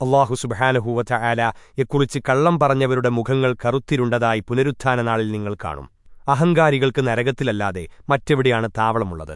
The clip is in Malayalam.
അള്ളാഹു സുബഹാനഹൂവറ്റ ആല യെക്കുറിച്ച് കള്ളം പറഞ്ഞവരുടെ മുഖങ്ങൾ കറുത്തിരുണ്ടതായി പുനരുത്ഥാന നാളിൽ നിങ്ങൾ കാണും. അഹങ്കാരികൾക്ക് നരകത്തിലല്ലാതെ മറ്റെവിടെയാണ് താവളമുള്ളത്?